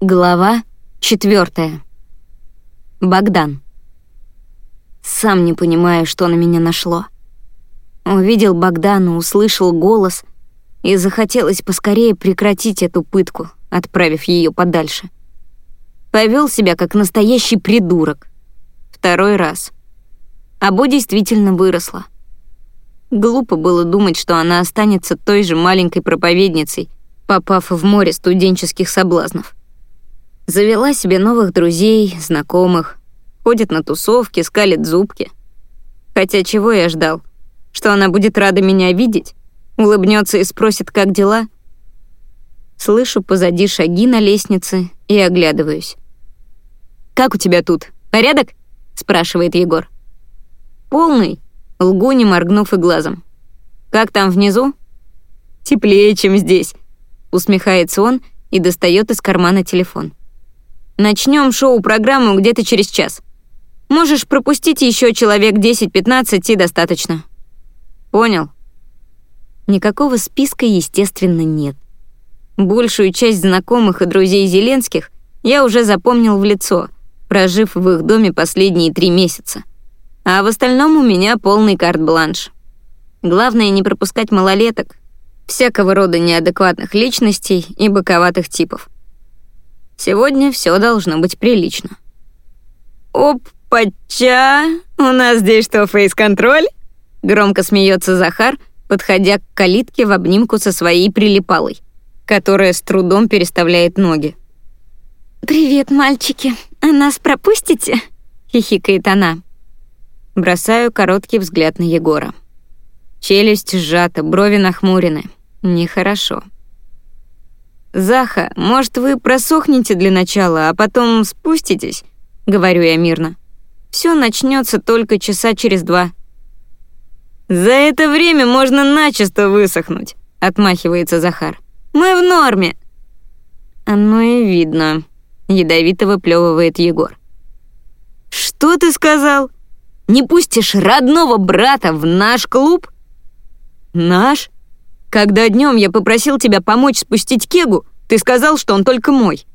Глава четвертая. Богдан. Сам не понимаю, что на меня нашло. Увидел Богдана, услышал голос, и захотелось поскорее прекратить эту пытку, отправив ее подальше. Повел себя как настоящий придурок. Второй раз. Або действительно выросла. Глупо было думать, что она останется той же маленькой проповедницей, попав в море студенческих соблазнов. Завела себе новых друзей, знакомых, ходит на тусовки, скалит зубки. Хотя чего я ждал? Что она будет рада меня видеть? Улыбнется и спросит, как дела? Слышу позади шаги на лестнице и оглядываюсь. «Как у тебя тут? Порядок?» — спрашивает Егор. «Полный», — лгу, не моргнув и глазом. «Как там внизу?» «Теплее, чем здесь», — усмехается он и достает из кармана телефон. Начнем шоу-программу где-то через час. Можешь пропустить еще человек 10-15 и достаточно. Понял? Никакого списка, естественно, нет. Большую часть знакомых и друзей Зеленских я уже запомнил в лицо, прожив в их доме последние три месяца. А в остальном у меня полный карт-бланш. Главное не пропускать малолеток, всякого рода неадекватных личностей и боковатых типов. Сегодня все должно быть прилично. «Опача! У нас здесь что, фейс-контроль?» Громко смеется Захар, подходя к калитке в обнимку со своей прилипалой, которая с трудом переставляет ноги. «Привет, мальчики. А нас пропустите?» — хихикает она. Бросаю короткий взгляд на Егора. Челюсть сжата, брови нахмурены. Нехорошо. «Заха, может, вы просохнете для начала, а потом спуститесь?» — говорю я мирно. Все начнется только часа через два». «За это время можно начисто высохнуть», — отмахивается Захар. «Мы в норме». «Оно и видно», — ядовито выплевывает Егор. «Что ты сказал? Не пустишь родного брата в наш клуб?» «Наш?» Когда днем я попросил тебя помочь спустить кегу, ты сказал, что он только мой».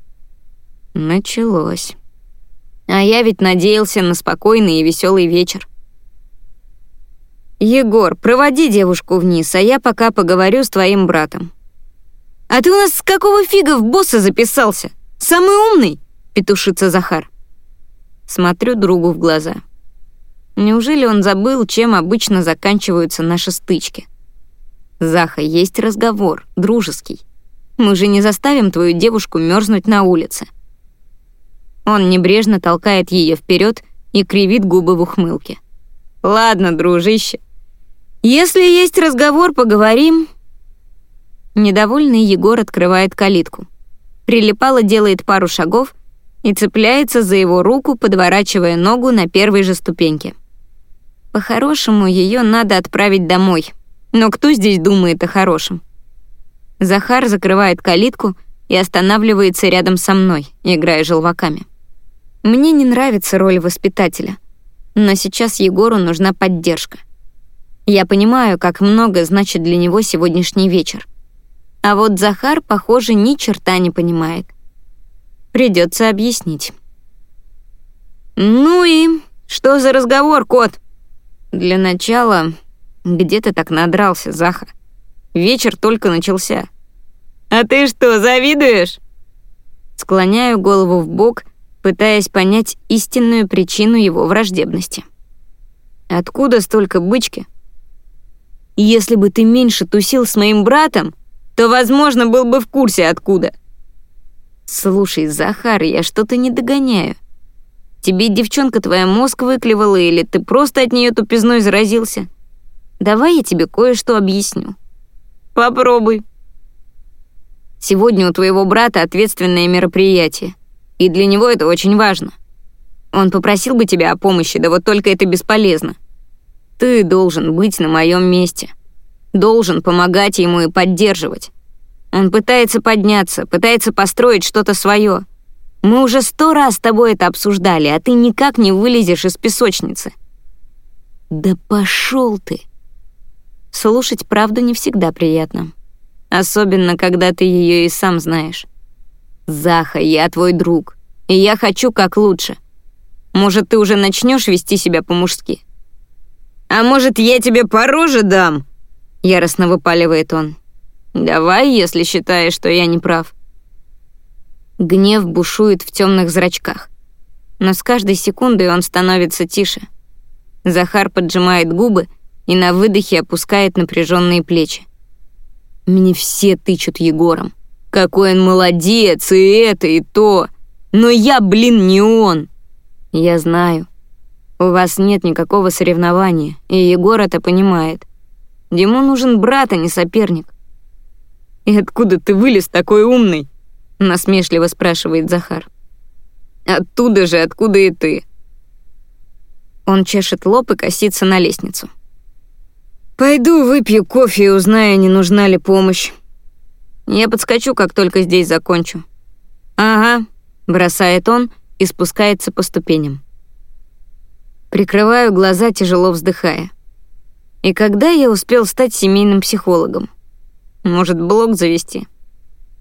Началось. А я ведь надеялся на спокойный и веселый вечер. «Егор, проводи девушку вниз, а я пока поговорю с твоим братом». «А ты у нас с какого фига в босса записался? Самый умный?» — петушится Захар. Смотрю другу в глаза. Неужели он забыл, чем обычно заканчиваются наши стычки? Заха, есть разговор, дружеский. Мы же не заставим твою девушку мерзнуть на улице. Он небрежно толкает ее вперед и кривит губы в ухмылке. Ладно, дружище. Если есть разговор, поговорим. Недовольный Егор открывает калитку. Прилипало делает пару шагов и цепляется за его руку, подворачивая ногу на первой же ступеньке. По-хорошему, ее надо отправить домой — но кто здесь думает о хорошем? Захар закрывает калитку и останавливается рядом со мной, играя желваками. Мне не нравится роль воспитателя, но сейчас Егору нужна поддержка. Я понимаю, как много значит для него сегодняшний вечер. А вот Захар, похоже, ни черта не понимает. Придется объяснить. «Ну и что за разговор, кот?» «Для начала где ты так надрался, Заха? Вечер только начался. А ты что, завидуешь? Склоняю голову в бок, пытаясь понять истинную причину его враждебности. Откуда столько бычки? Если бы ты меньше тусил с моим братом, то, возможно, был бы в курсе откуда. Слушай, Захар, я что-то не догоняю. Тебе девчонка твоя мозг выклевала или ты просто от нее тупизной заразился? Давай я тебе кое-что объясню. Попробуй. Сегодня у твоего брата ответственное мероприятие, и для него это очень важно. Он попросил бы тебя о помощи, да вот только это бесполезно. Ты должен быть на моем месте. Должен помогать ему и поддерживать. Он пытается подняться, пытается построить что-то свое. Мы уже сто раз с тобой это обсуждали, а ты никак не вылезешь из песочницы. Да пошел ты! Слушать правду не всегда приятно. Особенно, когда ты ее и сам знаешь. «Заха, я твой друг, и я хочу как лучше. Может, ты уже начнешь вести себя по-мужски?» «А может, я тебе по роже дам?» — яростно выпаливает он. «Давай, если считаешь, что я не прав». Гнев бушует в темных зрачках. Но с каждой секундой он становится тише. Захар поджимает губы и на выдохе опускает напряженные плечи. Мне все тычут Егором. Какой он молодец, и это, и то. Но я, блин, не он. Я знаю. У вас нет никакого соревнования, и Егор это понимает. Ему нужен брат, а не соперник. «И откуда ты вылез такой умный?» — насмешливо спрашивает Захар. «Оттуда же, откуда и ты». Он чешет лоб и косится на лестницу. «Пойду выпью кофе и узнаю, не нужна ли помощь. Я подскочу, как только здесь закончу». «Ага», — бросает он и спускается по ступеням. Прикрываю глаза, тяжело вздыхая. И когда я успел стать семейным психологом? Может, блог завести?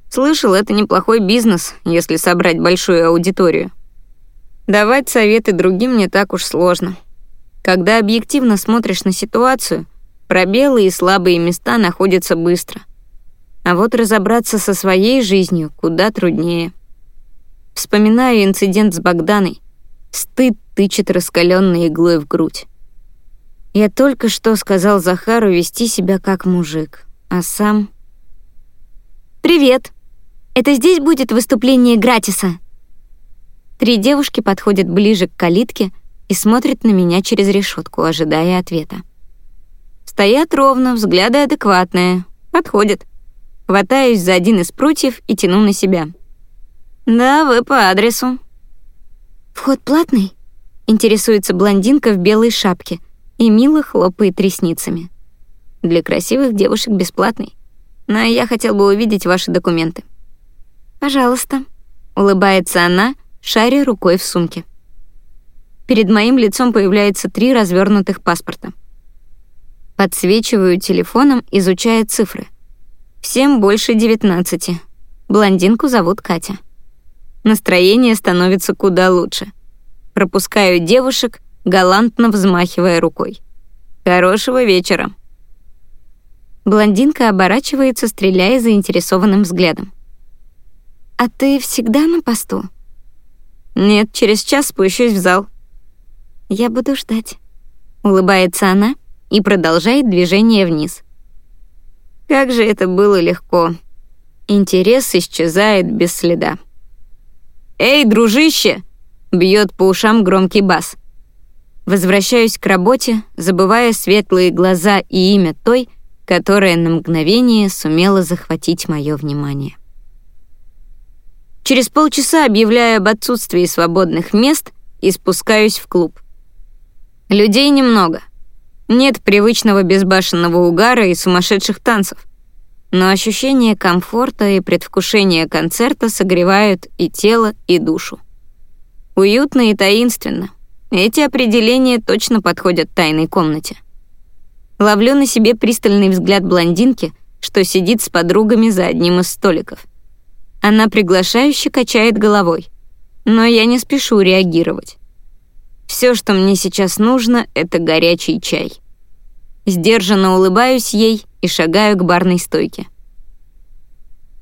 Слышал, это неплохой бизнес, если собрать большую аудиторию. Давать советы другим не так уж сложно. Когда объективно смотришь на ситуацию, пробелы и слабые места находятся быстро. А вот разобраться со своей жизнью куда труднее. Вспоминаю инцидент с Богданой. Стыд тычет раскаленной иглой в грудь. Я только что сказал Захару вести себя как мужик, а сам... «Привет! Это здесь будет выступление Гратиса?» Три девушки подходят ближе к калитке и смотрят на меня через решетку, ожидая ответа. Стоят ровно, взгляды адекватные. Подходят. Хватаюсь за один из прутьев и тяну на себя. «Да, вы по адресу». «Вход платный?» — интересуется блондинка в белой шапке и мило хлопает ресницами. «Для красивых девушек бесплатный. Но я хотел бы увидеть ваши документы». «Пожалуйста», — улыбается она, шаря рукой в сумке. Перед моим лицом появляются три развернутых паспорта. Подсвечиваю телефоном, изучая цифры. Всем больше 19. Блондинку зовут Катя. Настроение становится куда лучше. Пропускаю девушек, галантно взмахивая рукой. Хорошего вечера. Блондинка оборачивается, стреляя заинтересованным взглядом. «А ты всегда на посту?» «Нет, через час спущусь в зал». «Я буду ждать», — улыбается она и продолжает движение вниз. Как же это было легко. Интерес исчезает без следа. «Эй, дружище!» — бьет по ушам громкий бас. Возвращаюсь к работе, забывая светлые глаза и имя той, которая на мгновение сумела захватить мое внимание. Через полчаса объявляю об отсутствии свободных мест и спускаюсь в клуб. Людей немного. Нет привычного безбашенного угара и сумасшедших танцев но ощущение комфорта и предвкушение концерта согревают и тело, и душу. Уютно и таинственно. Эти определения точно подходят тайной комнате. Ловлю на себе пристальный взгляд блондинки, что сидит с подругами за одним из столиков. Она приглашающе качает головой, но я не спешу реагировать. Все, что мне сейчас нужно, это горячий чай. Сдержанно улыбаюсь ей и шагаю к барной стойке.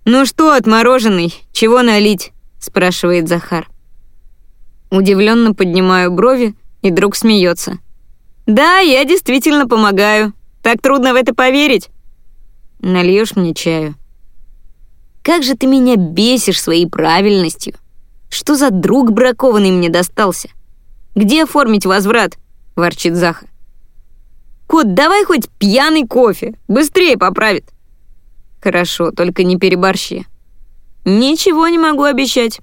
«Ну что, отмороженный, чего налить?» — спрашивает Захар. Удивленно поднимаю брови, и друг смеется. «Да, я действительно помогаю. Так трудно в это поверить». Нальешь мне чаю. «Как же ты меня бесишь своей правильностью! Что за друг бракованный мне достался? Где оформить возврат?» — ворчит Заха. «Кот, давай хоть пьяный кофе, быстрее поправит». «Хорошо, только не переборщи». «Ничего не могу обещать».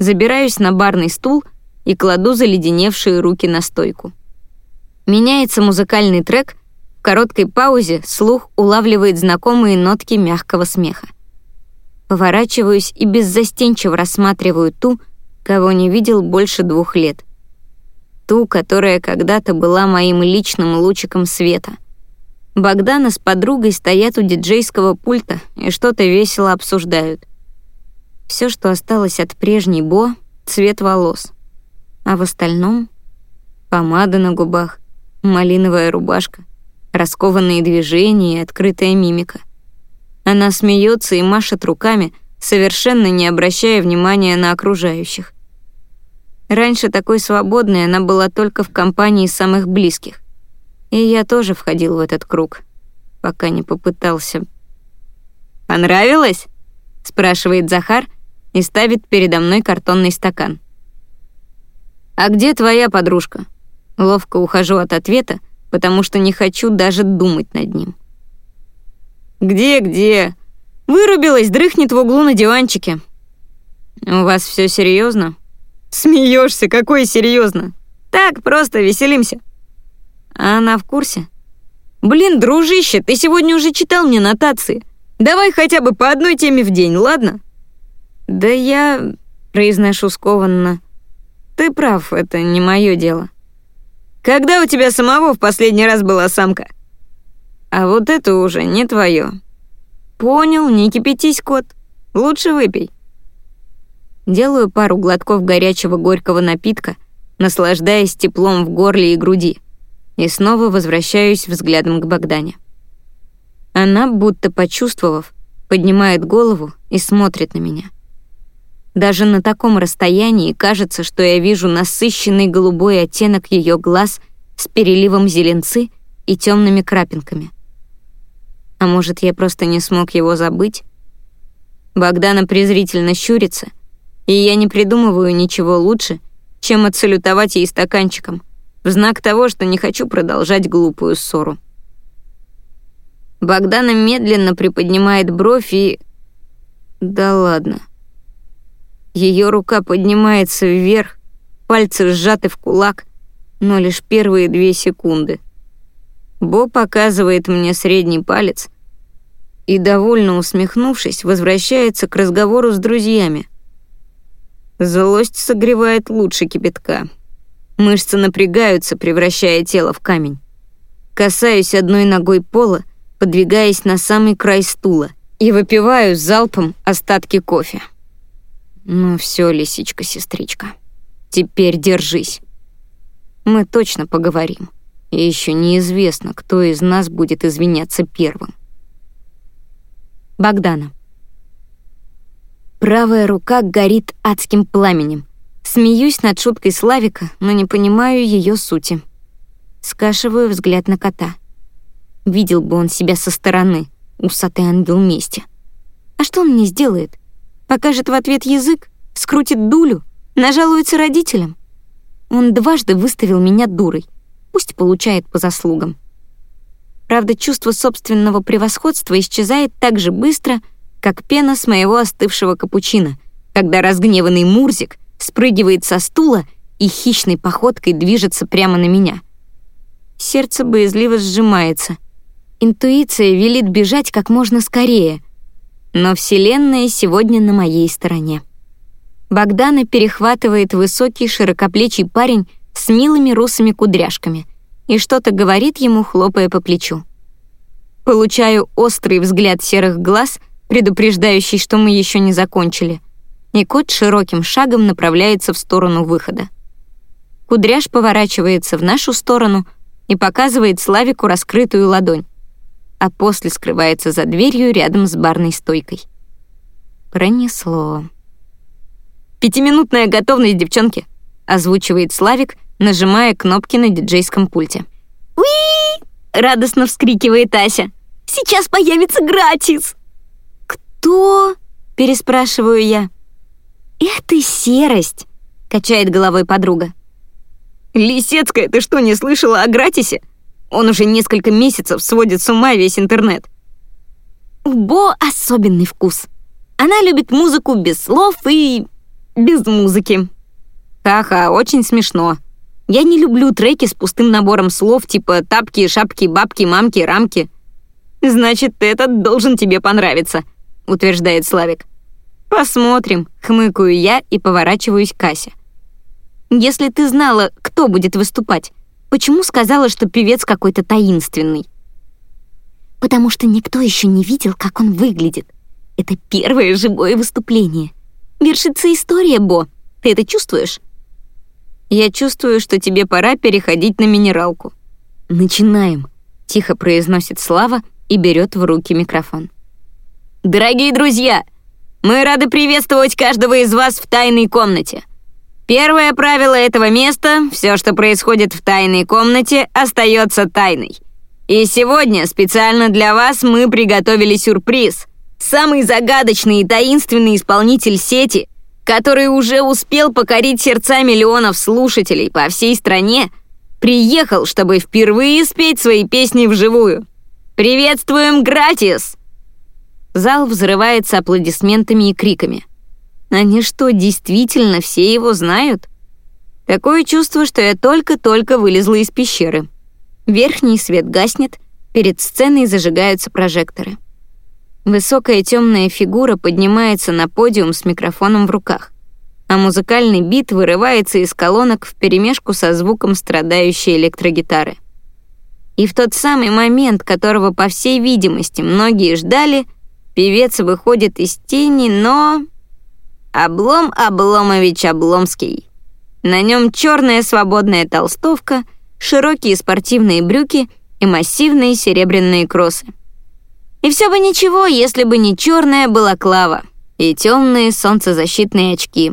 Забираюсь на барный стул и кладу заледеневшие руки на стойку. Меняется музыкальный трек, в короткой паузе слух улавливает знакомые нотки мягкого смеха. Поворачиваюсь и беззастенчиво рассматриваю ту, кого не видел больше двух лет — ту, которая когда-то была моим личным лучиком света. Богдана с подругой стоят у диджейского пульта и что-то весело обсуждают. Все, что осталось от прежней Бо — цвет волос. А в остальном — помада на губах, малиновая рубашка, раскованные движения и открытая мимика. Она смеется и машет руками, совершенно не обращая внимания на окружающих. Раньше такой свободной она была только в компании самых близких. И я тоже входил в этот круг, пока не попытался. «Понравилось?» — спрашивает Захар и ставит передо мной картонный стакан. «А где твоя подружка?» Ловко ухожу от ответа, потому что не хочу даже думать над ним. «Где-где? Вырубилась, дрыхнет в углу на диванчике». «У вас все серьезно? Смеешься, какой серьезно? Так, просто веселимся. А она в курсе? Блин, дружище, ты сегодня уже читал мне нотации. Давай хотя бы по одной теме в день, ладно? Да я произношу скованно. Ты прав, это не мое дело. Когда у тебя самого в последний раз была самка? А вот это уже не твое. Понял, не кипятись, кот. Лучше выпей. Делаю пару глотков горячего горького напитка, наслаждаясь теплом в горле и груди, и снова возвращаюсь взглядом к Богдане. Она, будто почувствовав, поднимает голову и смотрит на меня. Даже на таком расстоянии кажется, что я вижу насыщенный голубой оттенок ее глаз с переливом зеленцы и темными крапинками. А может, я просто не смог его забыть? Богдана презрительно щурится — и я не придумываю ничего лучше, чем отсалютовать ей стаканчиком, в знак того, что не хочу продолжать глупую ссору. Богдана медленно приподнимает бровь и... Да ладно. Ее рука поднимается вверх, пальцы сжаты в кулак, но лишь первые две секунды. Бо показывает мне средний палец и, довольно усмехнувшись, возвращается к разговору с друзьями — Злость согревает лучше кипятка. Мышцы напрягаются, превращая тело в камень. Касаюсь одной ногой пола, подвигаясь на самый край стула и выпиваю залпом остатки кофе. Ну все, лисичка-сестричка, теперь держись. Мы точно поговорим. И еще неизвестно, кто из нас будет извиняться первым. Богдана. Правая рука горит адским пламенем. Смеюсь над шуткой Славика, но не понимаю ее сути. Скашиваю взгляд на кота. Видел бы он себя со стороны, усатый ангел мести. А что он мне сделает? Покажет в ответ язык, скрутит дулю, нажалуется родителям? Он дважды выставил меня дурой. Пусть получает по заслугам. Правда, чувство собственного превосходства исчезает так же быстро, как пена с моего остывшего капучино, когда разгневанный Мурзик спрыгивает со стула и хищной походкой движется прямо на меня. Сердце боязливо сжимается. Интуиция велит бежать как можно скорее. Но Вселенная сегодня на моей стороне. Богдана перехватывает высокий широкоплечий парень с милыми русыми кудряшками и что-то говорит ему, хлопая по плечу. Получаю острый взгляд серых глаз — предупреждающий, что мы еще не закончили, и кот широким шагом направляется в сторону выхода. Кудряш поворачивается в нашу сторону и показывает Славику раскрытую ладонь, а после скрывается за дверью рядом с барной стойкой. Пронесло. «Пятиминутная готовность, девчонки!» — озвучивает Славик, нажимая кнопки на диджейском пульте. «Уи!» — радостно вскрикивает Ася. «Сейчас появится гратис!» «Что?» — переспрашиваю я. «Это серость», — качает головой подруга. «Лисецкая, ты что, не слышала о Гратисе? Он уже несколько месяцев сводит с ума весь интернет». У Бо особенный вкус. Она любит музыку без слов и... без музыки. Ха-ха, очень смешно. Я не люблю треки с пустым набором слов типа «тапки», «шапки», «бабки», «мамки», «рамки». Значит, этот должен тебе понравиться. — утверждает Славик. «Посмотрим», — хмыкаю я и поворачиваюсь к Касе. «Если ты знала, кто будет выступать, почему сказала, что певец какой-то таинственный?» «Потому что никто еще не видел, как он выглядит. Это первое живое выступление. вершится история, Бо. Ты это чувствуешь? Я чувствую, что тебе пора переходить на минералку. Начинаем, тихо произносит Слава и берет в руки микрофон. Дорогие друзья, мы рады приветствовать каждого из вас в тайной комнате. Первое правило этого места — все, что происходит в тайной комнате, остается тайной. И сегодня специально для вас мы приготовили сюрприз. Самый загадочный и таинственный исполнитель сети, который уже успел покорить сердца миллионов слушателей по всей стране, приехал, чтобы впервые спеть свои песни вживую. «Приветствуем, Гратис!» Зал взрывается аплодисментами и криками. Они что, действительно все его знают? Такое чувство, что я только-только вылезла из пещеры. Верхний свет гаснет, перед сценой зажигаются прожекторы. Высокая темная фигура поднимается на подиум с микрофоном в руках, а музыкальный бит вырывается из колонок вперемешку со звуком страдающей электрогитары. И в тот самый момент, которого, по всей видимости, многие ждали, певец выходит из тени, но... Облом Обломович Обломский. На нем черная свободная толстовка — широкие спортивные брюки и массивные серебряные кроссы. И все бы ничего, если бы не черная балаклава и темные солнцезащитные очки.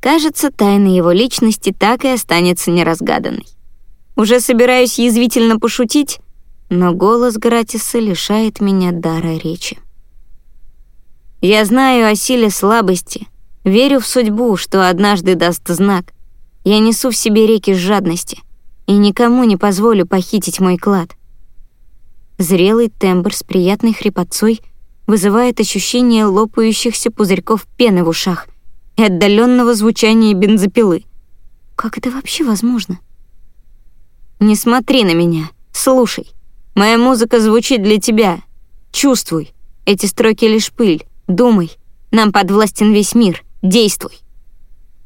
Кажется, тайна его личности так и останется неразгаданной. Уже собираюсь язвительно пошутить, но голос Гратиса лишает меня дара речи. Я знаю о силе слабости, верю в судьбу, что однажды даст знак. Я несу в себе реки жадности и никому не позволю похитить мой клад. Зрелый тембр с приятной хрипотцой вызывает ощущение лопающихся пузырьков пены в ушах и отдаленного звучания бензопилы. Как это вообще возможно? Не смотри на меня, слушай. Моя музыка звучит для тебя. Чувствуй. Эти строки лишь пыль. Думай. Нам подвластен весь мир. Действуй.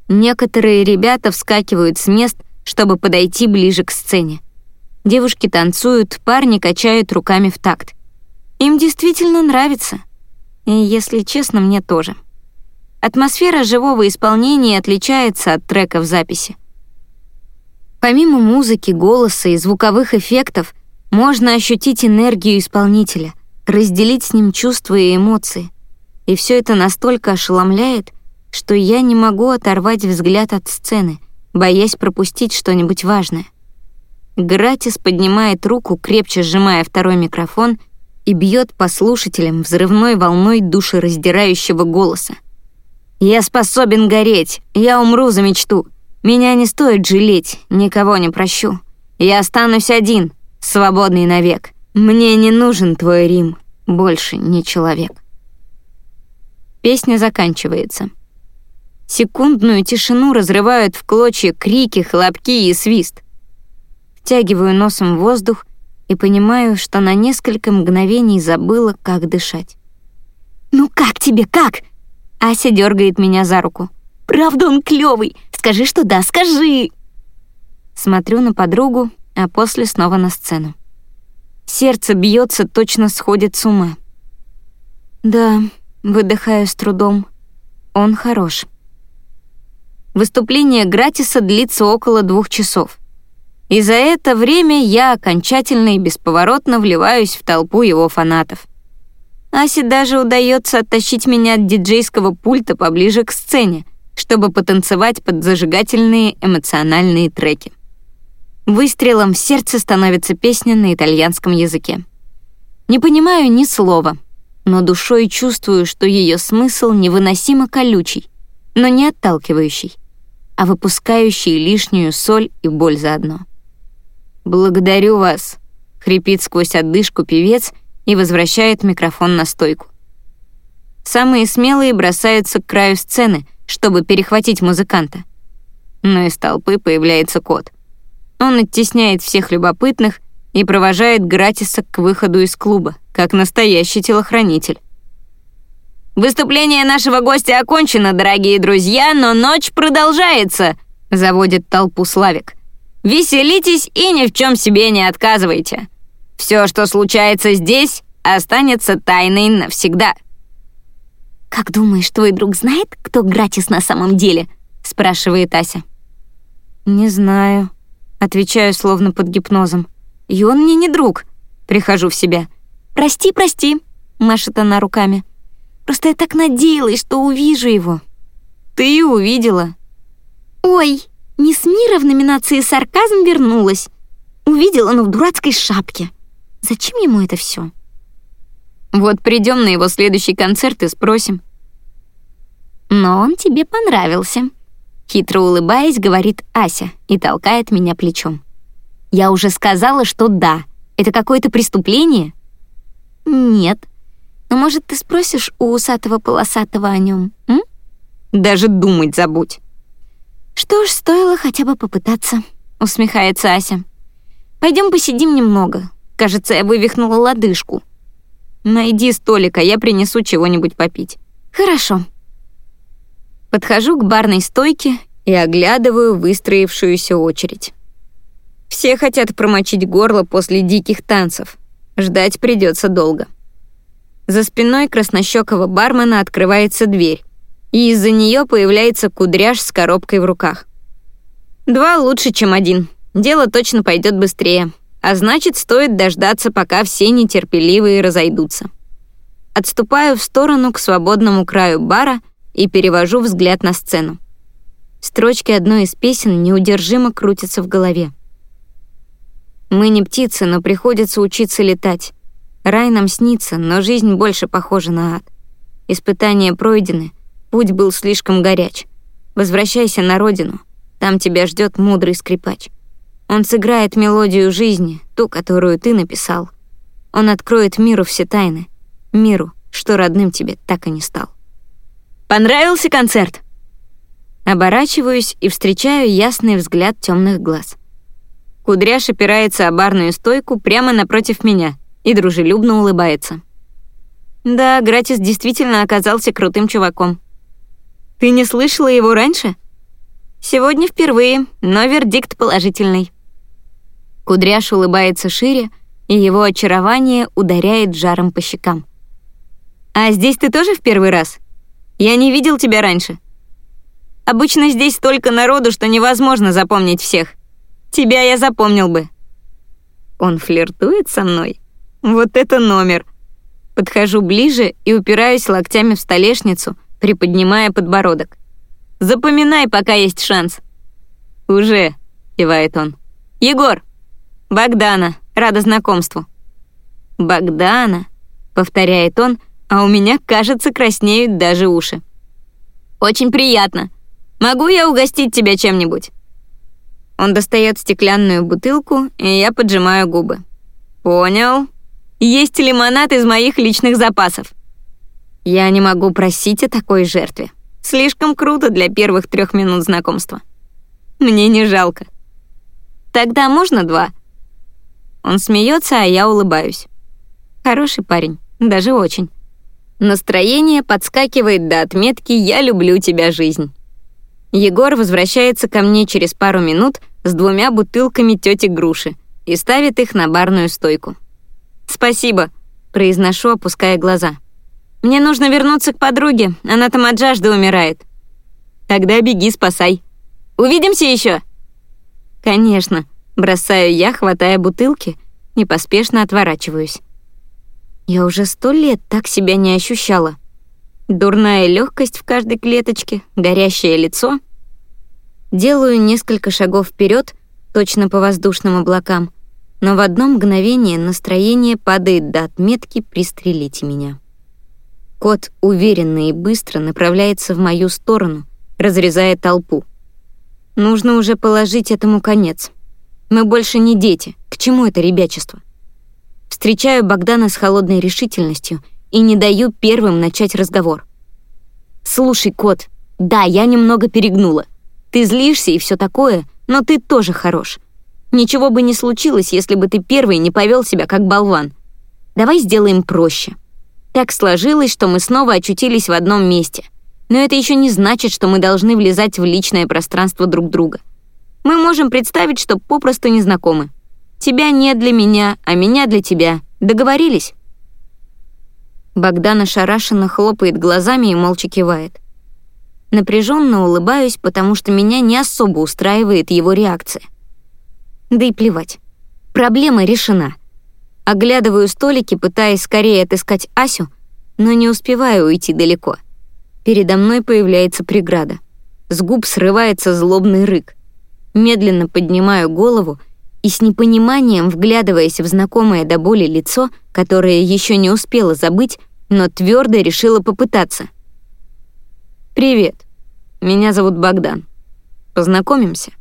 Некоторые ребята вскакивают с мест, чтобы подойти ближе к сцене. Девушки танцуют, парни качают руками в такт. Им действительно нравится. И, если честно, мне тоже. Атмосфера живого исполнения отличается от трека в записи. Помимо музыки, голоса и звуковых эффектов, можно ощутить энергию исполнителя, разделить с ним чувства и эмоции. И все это настолько ошеломляет, что я не могу оторвать взгляд от сцены — боясь пропустить что-нибудь важное. Гратис поднимает руку, крепче сжимая второй микрофон, и бьет по слушателям взрывной волной душераздирающего голоса. «Я способен гореть, я умру за мечту. Меня не стоит жалеть, никого не прощу. Я останусь один, свободный навек. Мне не нужен твой Рим, больше не человек». Песня заканчивается. Секундную тишину разрывают в клочья крики, хлопки и свист. Втягиваю носом воздух и понимаю, что на несколько мгновений забыла, как дышать. «Ну как тебе, как?» Ася дергает меня за руку. «Правда он клёвый? Скажи, что да, скажи!» Смотрю на подругу, а после снова на сцену. Сердце бьется, точно сходит с ума. «Да», — выдыхаю с трудом, — «он хорош». Выступление Гратиса длится около двух часов. И за это время я окончательно и бесповоротно вливаюсь в толпу его фанатов. Асе даже удается оттащить меня от диджейского пульта поближе к сцене, чтобы потанцевать под зажигательные эмоциональные треки. Выстрелом в сердце становится песня на итальянском языке. Не понимаю ни слова, но душой чувствую, что ее смысл невыносимо колючий, но не отталкивающий а выпускающий лишнюю соль и боль заодно. «Благодарю вас», — хрипит сквозь отдышку певец и возвращает микрофон на стойку. Самые смелые бросаются к краю сцены, чтобы перехватить музыканта. Но из толпы появляется кот. Он оттесняет всех любопытных и провожает Гратиса к выходу из клуба, как настоящий телохранитель. «Выступление нашего гостя окончено, дорогие друзья, но ночь продолжается», — заводит толпу Славик. «Веселитесь и ни в чем себе не отказывайте. Все, что случается здесь, останется тайной навсегда». «Как думаешь, твой друг знает, кто Гратис на самом деле?» — спрашивает Ася. «Не знаю», — отвечаю словно под гипнозом. «И он мне не друг». Прихожу в себя. «Прости, прости», — машет она руками. «Просто я так надеялась, что увижу его». «Ты и увидела». «Ой, Несмира в номинации «Сарказм» вернулась. Увидела, но в дурацкой шапке. Зачем ему это все? Вот придем на его следующий концерт и спросим. Но он тебе понравился. Хитро улыбаясь, говорит Ася и толкает меня плечом. Я уже сказала, что да. Это какое-то преступление? Нет. Но, может, ты спросишь у усатого-полосатого о нем, м? Даже думать забудь. Что ж, стоило хотя бы попытаться, усмехается Ася. Пойдем посидим немного. Кажется, я вывихнула лодыжку. Найди столик, а я принесу чего-нибудь попить. Хорошо. Подхожу к барной стойке и оглядываю выстроившуюся очередь. Все хотят промочить горло после диких танцев. Ждать придется долго. За спиной краснощекого бармена открывается дверь, и из-за нее появляется кудряш с коробкой в руках. Два лучше, чем один. Дело точно пойдет быстрее, а значит, стоит дождаться, пока все нетерпеливые разойдутся. Отступаю в сторону к свободному краю бара и перевожу взгляд на сцену. Строчки одной из песен неудержимо крутятся в голове. Мы не птицы, но приходится учиться летать. Рай нам снится, но жизнь больше похожа на ад. Испытания пройдены, путь был слишком горяч. Возвращайся на родину, там тебя ждет мудрый скрипач. Он сыграет мелодию жизни, ту, которую ты написал. Он откроет миру все тайны, миру, что родным тебе так и не стал. Понравился концерт? Оборачиваюсь и встречаю ясный взгляд темных глаз. Кудряш опирается о барную стойку прямо напротив меня и дружелюбно улыбается. Да, Гратис действительно оказался крутым чуваком. Ты не слышала его раньше? Сегодня впервые, но вердикт положительный. Кудряш улыбается шире, и его очарование ударяет жаром по щекам. А здесь ты тоже в первый раз? Я не видел тебя раньше. Обычно здесь столько народу, что невозможно запомнить всех. Тебя я запомнил бы. Он флиртует со мной? Вот это номер. Подхожу ближе и упираюсь локтями в столешницу, приподнимая подбородок. Запоминай, пока есть шанс. Уже, кивает он. Егор, Богдана, рада знакомству. Богдана, повторяет он, а у меня, кажется, краснеют даже уши. «Очень приятно. Могу я угостить тебя чем-нибудь?» Он достает стеклянную бутылку, и я поджимаю губы. «Понял. Есть лимонад из моих личных запасов». Я не могу просить о такой жертве. Слишком круто для первых трех минут знакомства. Мне не жалко. Тогда можно два? Он смеется, а я улыбаюсь. Хороший парень, даже очень. Настроение подскакивает до отметки «Я люблю тебя, жизнь». Егор возвращается ко мне через пару минут с двумя бутылками тети Груши и ставит их на барную стойку. «Спасибо», — произношу, опуская глаза. «Мне нужно вернуться к подруге, она там от жажды умирает». «Тогда беги, спасай. Увидимся еще. «Конечно», — бросаю я, хватая бутылки, и поспешно отворачиваюсь. Я уже сто лет так себя не ощущала. Дурная легкость в каждой клеточке, горящее лицо. Делаю несколько шагов вперед, точно по воздушным облакам, но в одно мгновение настроение падает до отметки «пристрелите меня». Кот уверенно и быстро направляется в мою сторону, разрезая толпу. Нужно уже положить этому конец. Мы больше не дети, к чему это ребячество? Встречаю Богдана с холодной решительностью и не даю первым начать разговор. «Слушай, кот, да, я немного перегнула. Ты злишься и все такое, но ты тоже хорош. Ничего бы не случилось, если бы ты первый не повел себя как болван. Давай сделаем проще. Так сложилось, что мы снова очутились в одном месте. Но это еще не значит, что мы должны влезать в личное пространство друг друга. Мы можем представить, что попросту не знакомы. Тебя нет для меня, а меня для тебя. Договорились?» Богдан ошарашенно хлопает глазами и молча кивает. Напряженно улыбаюсь, потому что меня не особо устраивает его реакция. Да и плевать. Проблема решена. Оглядываю столики, пытаясь скорее отыскать Асю, но не успеваю уйти далеко. Передо мной появляется преграда. С губ срывается злобный рык. Медленно поднимаю голову и с непониманием, вглядываясь в знакомое до боли лицо, которое еще не успела забыть, но твердо решила попытаться. «Привет, меня зовут Богдан. Познакомимся?»